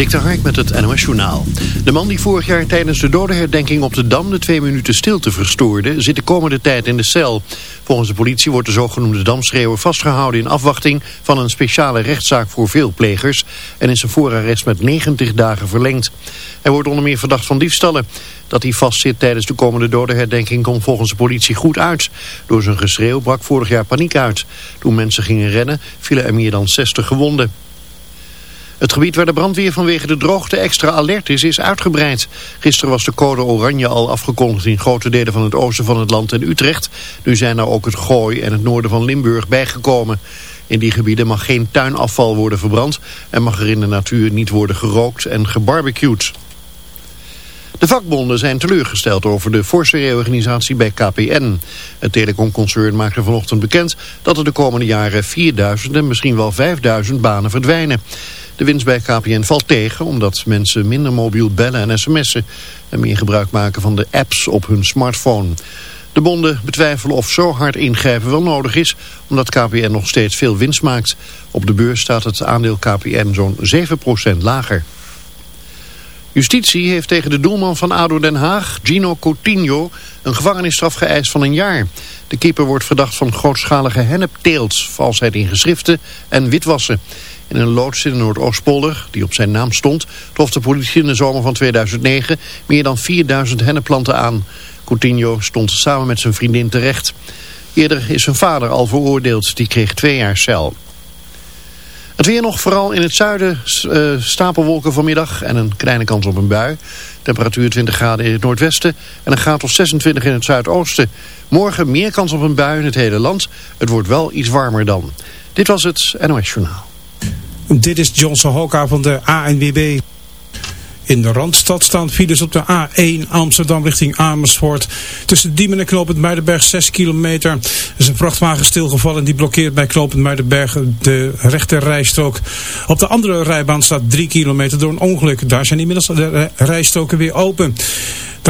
Dik de Hark met het NOS Journaal. De man die vorig jaar tijdens de dodenherdenking op de Dam de twee minuten stilte verstoorde, zit de komende tijd in de cel. Volgens de politie wordt de zogenoemde Damschreeuwer vastgehouden in afwachting van een speciale rechtszaak voor veelplegers en is zijn voorarrest met 90 dagen verlengd. Hij wordt onder meer verdacht van diefstallen. Dat hij vastzit tijdens de komende dodenherdenking komt volgens de politie goed uit. Door zijn geschreeuw brak vorig jaar paniek uit. Toen mensen gingen rennen vielen er meer dan 60 gewonden. Het gebied waar de brandweer vanwege de droogte extra alert is, is uitgebreid. Gisteren was de code oranje al afgekondigd in grote delen van het oosten van het land en Utrecht. Nu zijn er ook het Gooi en het noorden van Limburg bijgekomen. In die gebieden mag geen tuinafval worden verbrand en mag er in de natuur niet worden gerookt en gebarbecued. De vakbonden zijn teleurgesteld over de forse reorganisatie bij KPN. Het telecomconcern maakte vanochtend bekend dat er de komende jaren 4000 en misschien wel 5000 banen verdwijnen. De winst bij KPN valt tegen omdat mensen minder mobiel bellen en sms'en en meer gebruik maken van de apps op hun smartphone. De bonden betwijfelen of zo hard ingrijpen wel nodig is, omdat KPN nog steeds veel winst maakt. Op de beurs staat het aandeel KPN zo'n 7% lager. Justitie heeft tegen de doelman van ADO Den Haag, Gino Coutinho, een gevangenisstraf geëist van een jaar. De keeper wordt verdacht van grootschalige hennepteelt, valsheid in geschriften en witwassen. In een loods in Noordoostpolder, die op zijn naam stond, trof de politie in de zomer van 2009 meer dan 4000 hennepplanten aan. Coutinho stond samen met zijn vriendin terecht. Eerder is zijn vader al veroordeeld, die kreeg twee jaar cel. Het weer nog vooral in het zuiden uh, stapelwolken vanmiddag en een kleine kans op een bui. Temperatuur 20 graden in het noordwesten en een graad of 26 in het zuidoosten. Morgen meer kans op een bui in het hele land. Het wordt wel iets warmer dan. Dit was het NOS Journaal. Dit is Johnson Hoka van de ANWB. In de Randstad staan files op de A1 Amsterdam richting Amersfoort. Tussen Diemen en Knopend Muidenberg 6 kilometer. Er is een vrachtwagen stilgevallen die blokkeert bij Knopend Muidenberg de rechter rijstrook. Op de andere rijbaan staat 3 kilometer door een ongeluk. Daar zijn inmiddels de rijstroken weer open.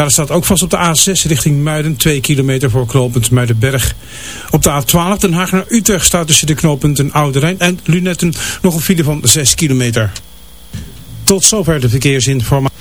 Daar staat ook vast op de A6 richting Muiden 2 kilometer voor knooppunt Muidenberg. Op de A12 Den Haag naar Utrecht staat tussen de knooppunten Oude Rijn en Lunetten nog een file van 6 kilometer. Tot zover de verkeersinformatie.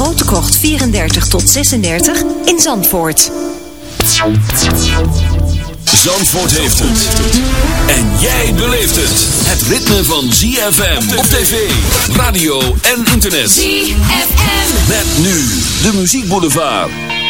Krocht 34 tot 36 in Zandvoort. Zandvoort heeft het. En jij beleeft het. Het ritme van ZFM op tv, radio en internet. ZFM. Met nu de muziekboulevard.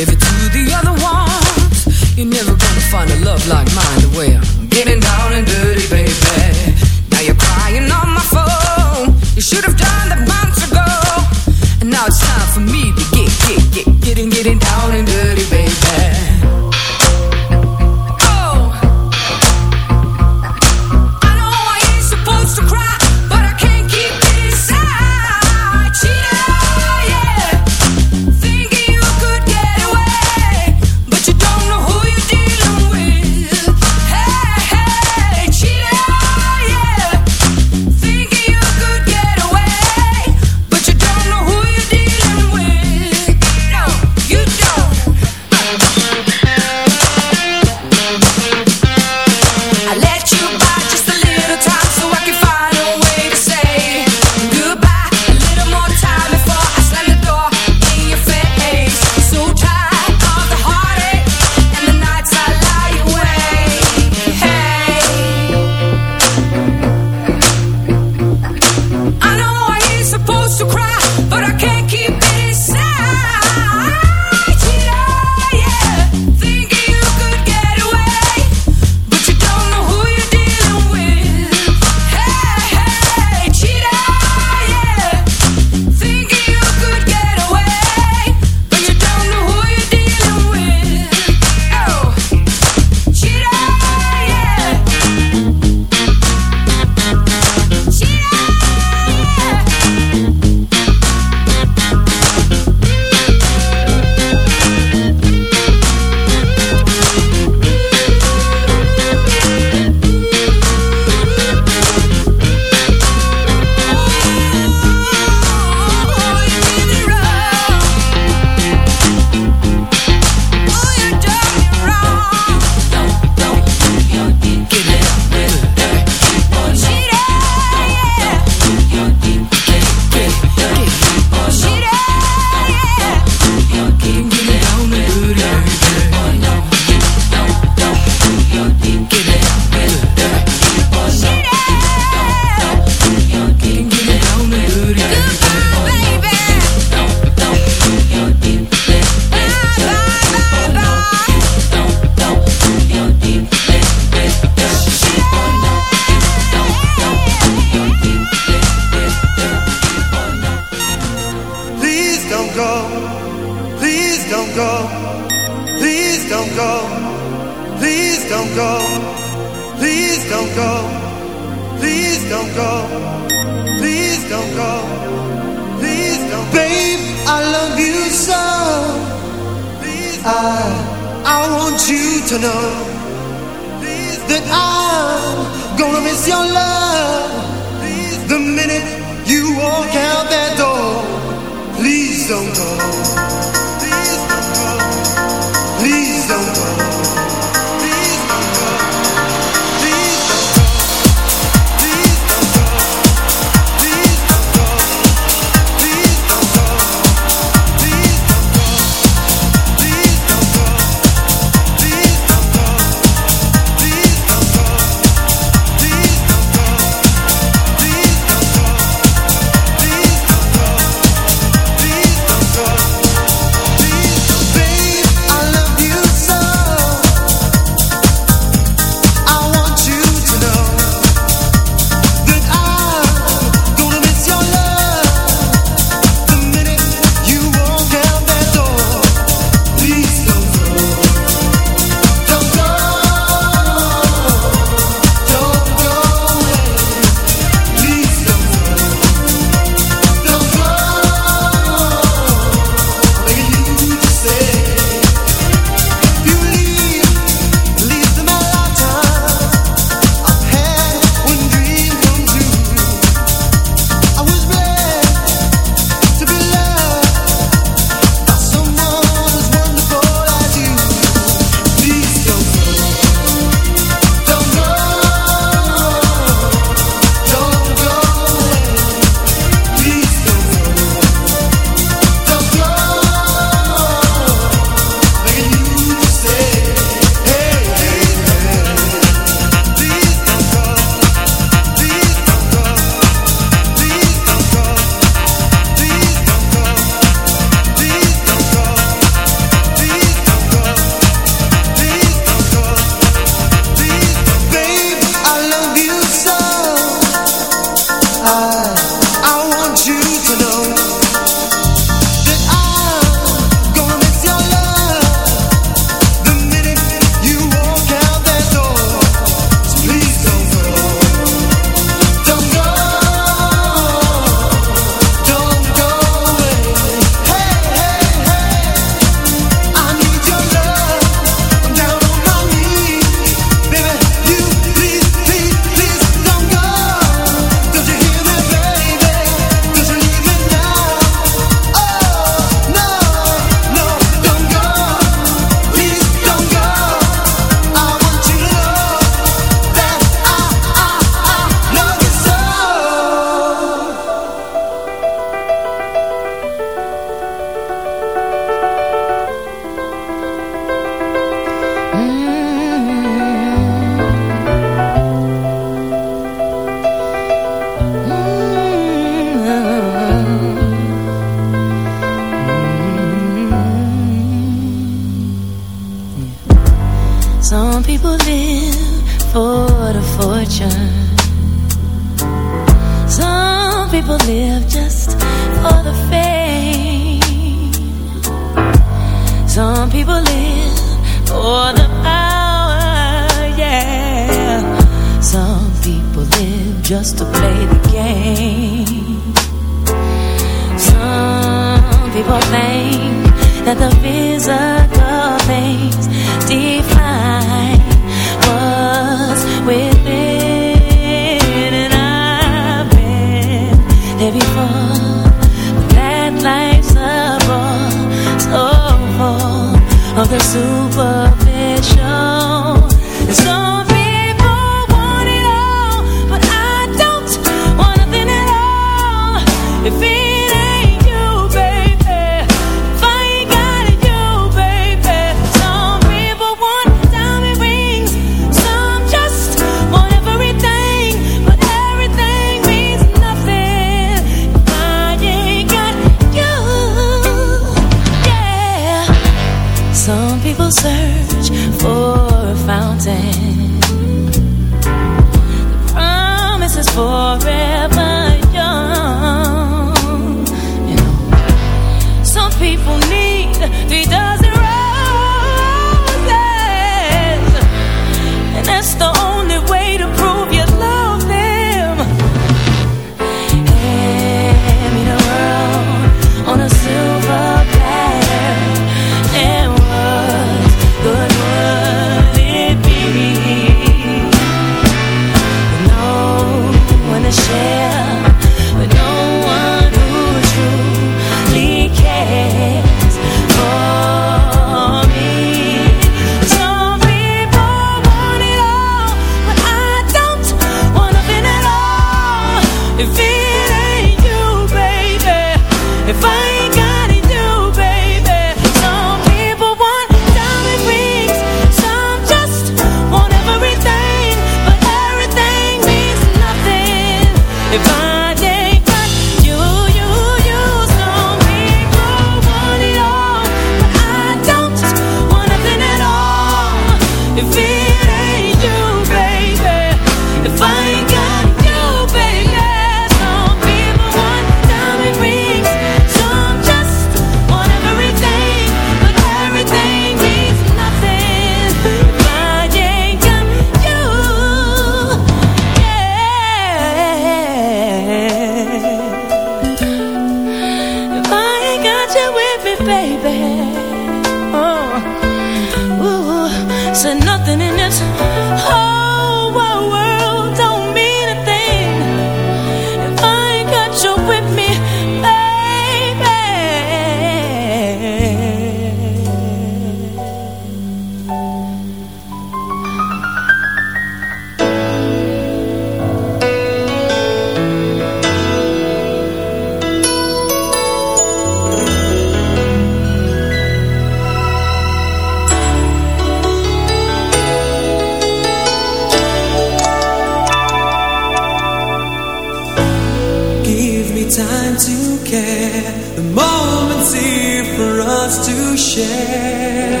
time to care, the moment's here for us to share.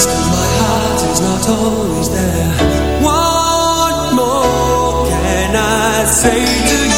Still my heart is not always there. What more can I say to you?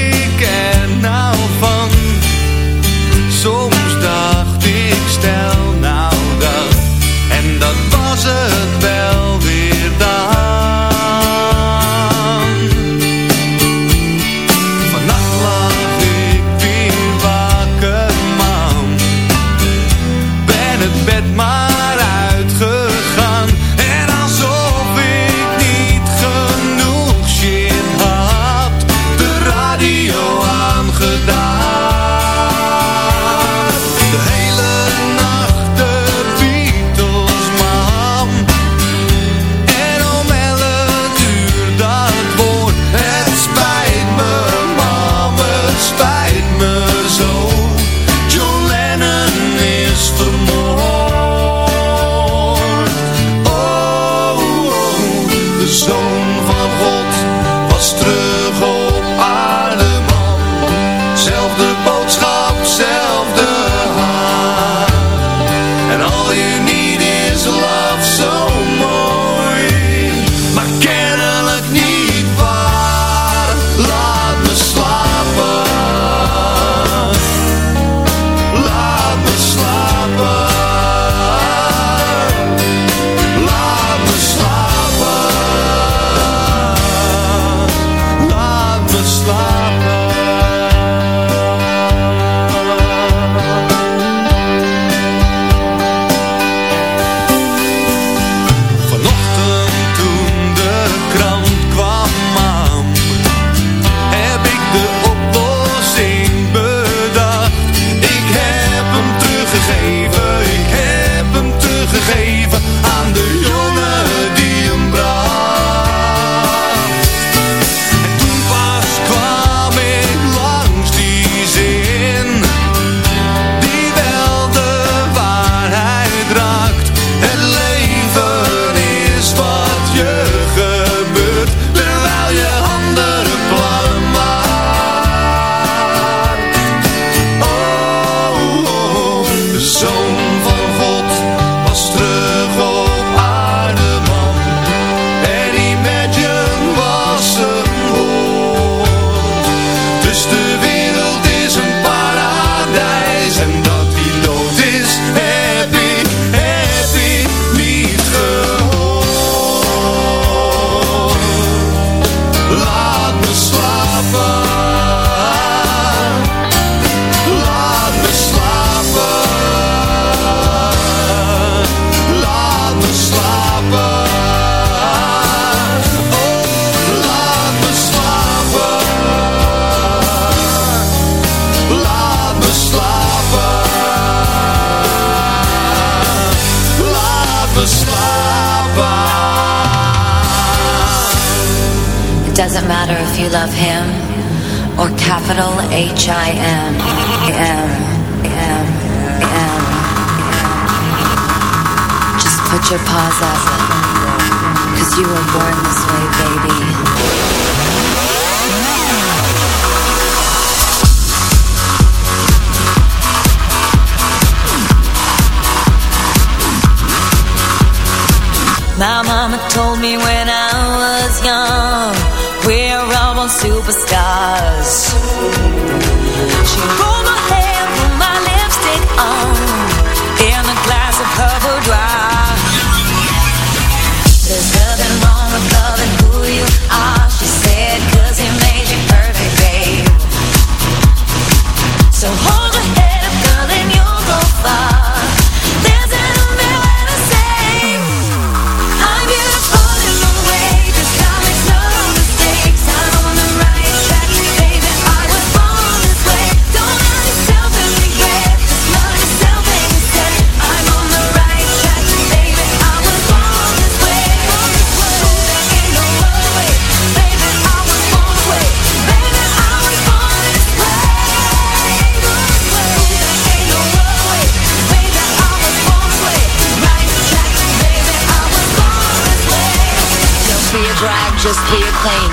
H-I-N.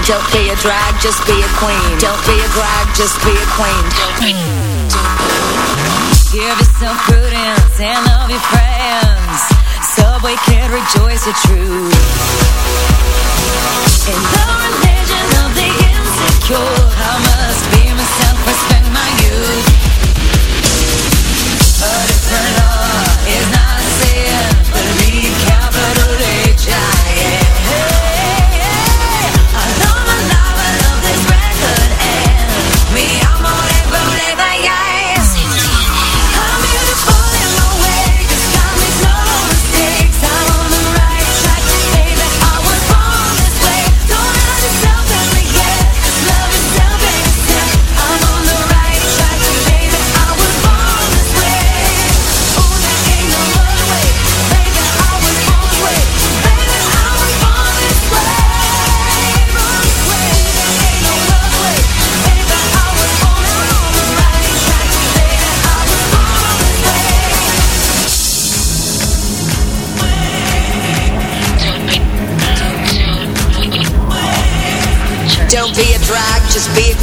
Don't be a drag, just be a queen. Don't be a drag, just be a queen. Give yourself prudence and love your friends. Subway can rejoice the truth.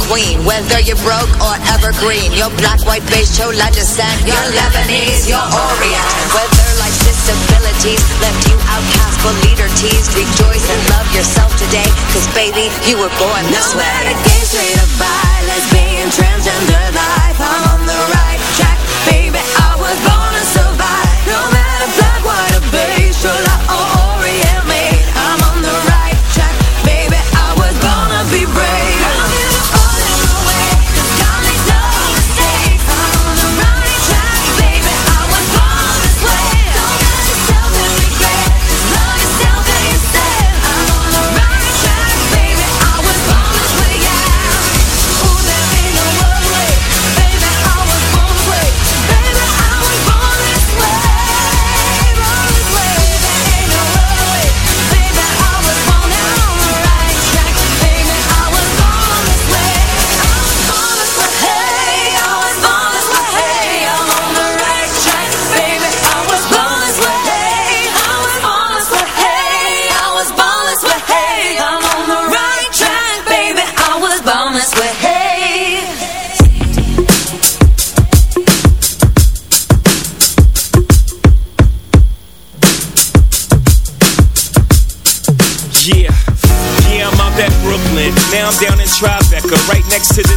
Queen. Whether you're broke or evergreen, you're black, white, beige, chola descent. You're Lebanese, you're Orient. Whether life's disabilities left you outcast but leader teased, rejoice and love yourself today. Cause baby, you were born this No way. matter gay, straight or bi, lesbian, transgender life,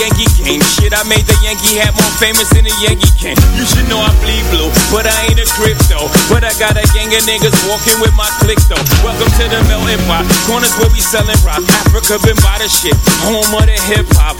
Yankee game. Shit, I made the Yankee hat more famous than the Yankee can. You should know I bleed blue, but I ain't a crypto. But I got a gang of niggas walking with my click though. Welcome to the melting pot. Corners where we selling rock. Africa been by the shit. Home of the hip hop.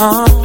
on.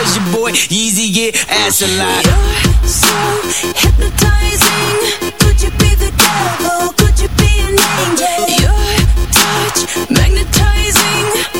Cause your boy Yeezy get ass a lot. You're so hypnotizing. Could you be the devil? Could you be an angel? Your touch magnetizing.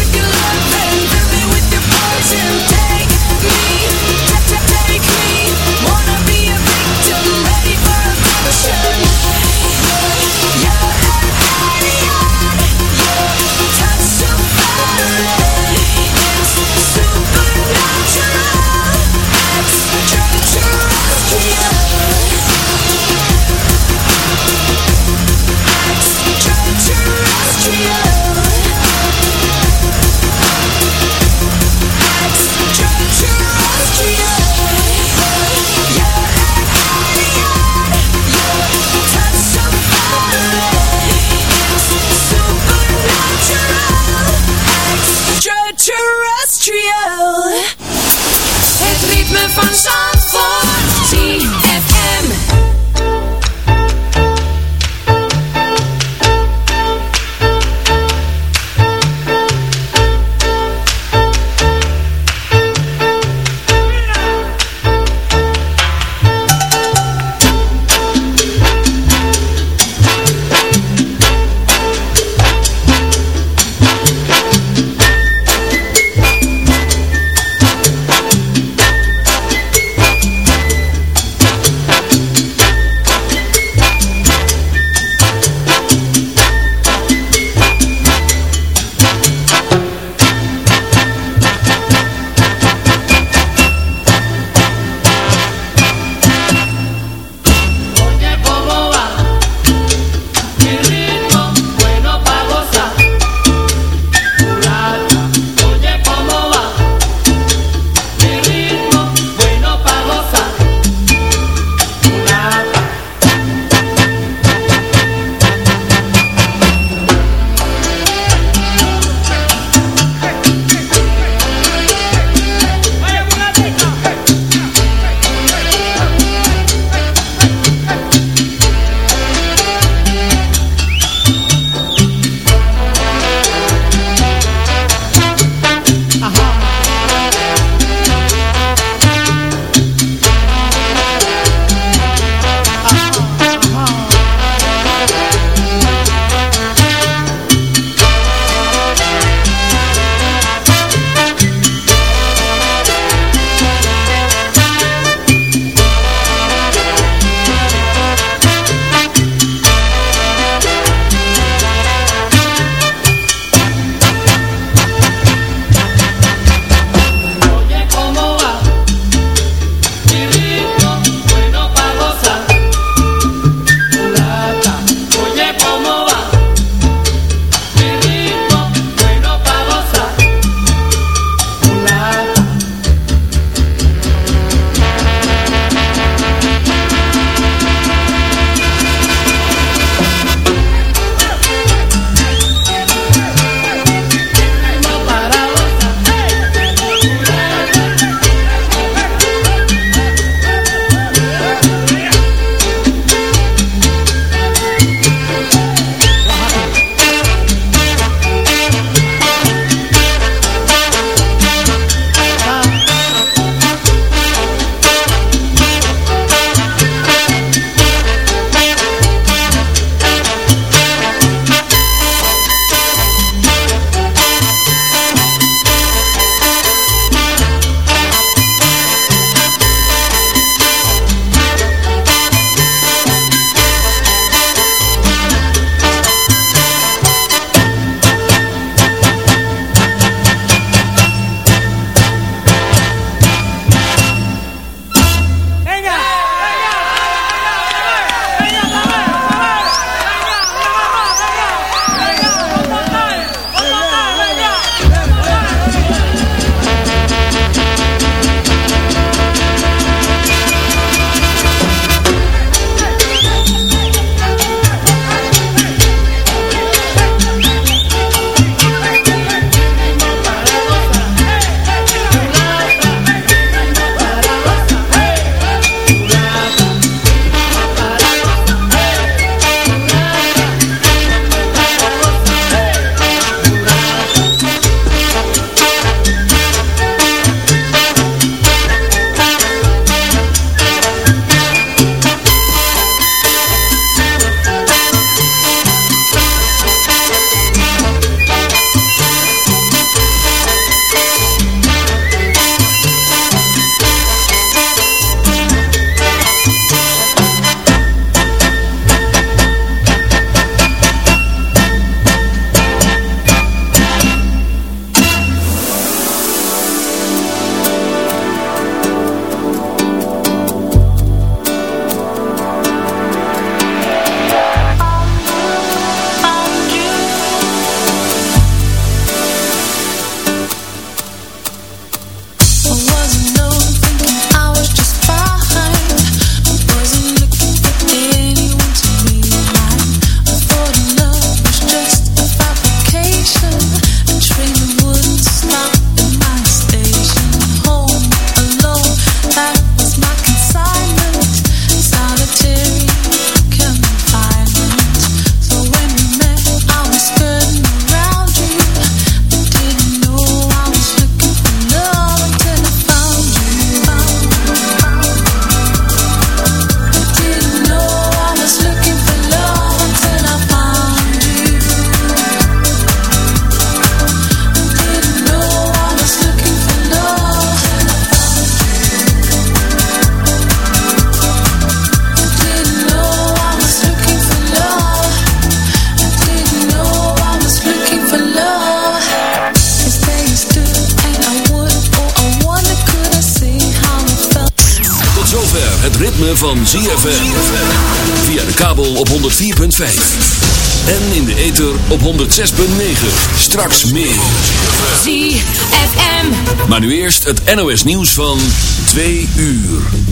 eerst het NOS nieuws van 2 uur.